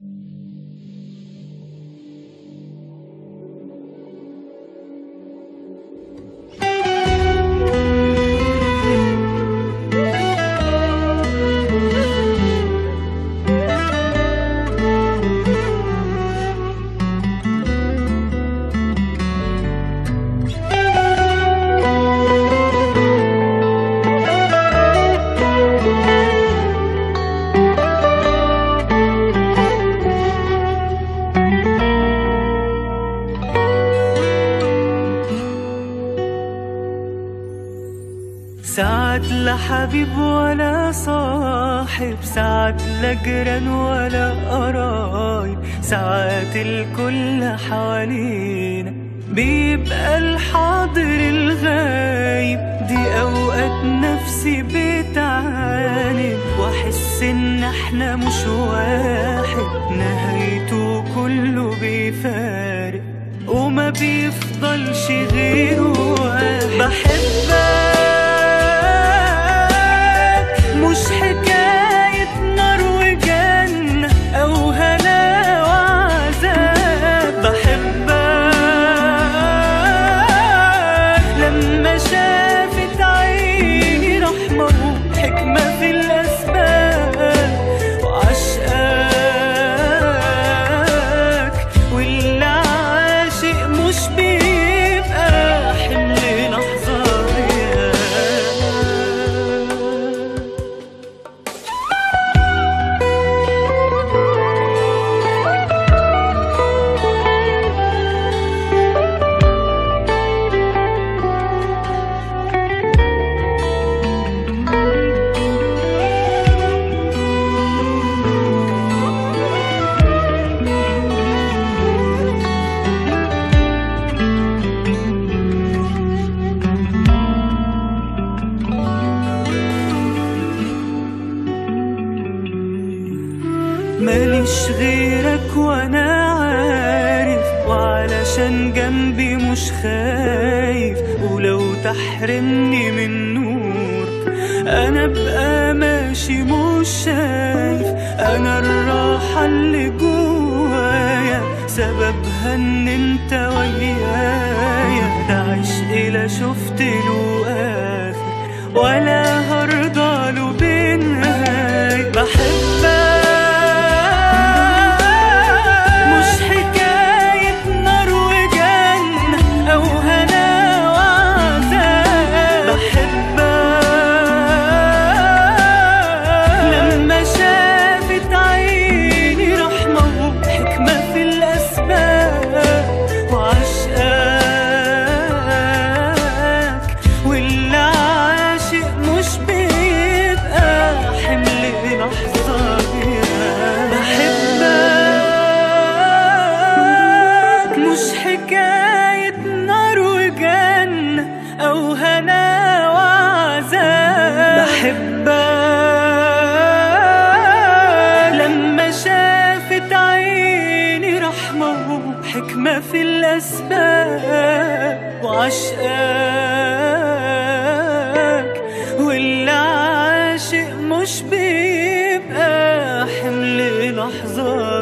Mm-hmm. ساعات لا حبيب ولا صاحب ساعات لا جيران ولا قرايب ساعات الكل حوالينا بيبقى الحاضر الغايب. دي أوقات نفسي بتعاند وأحس إن إحنا مش واحد. نهايته كله بيفارق وما بيفضلش غيره ماليش غيرك وأنا عارف وعلشان جنبي مش خايف ولو تحرمني من نورك أنا بقى ماشي مش شايف أنا الراحة اللي جوايا. سببها إن أنت حكاية نار وجنة أو هنا وعذاب بحبك. لما شافت عيني رحمة وحكمة في الأسباب وعشقك واللي عاشق مش بيبقى حمل لحظة.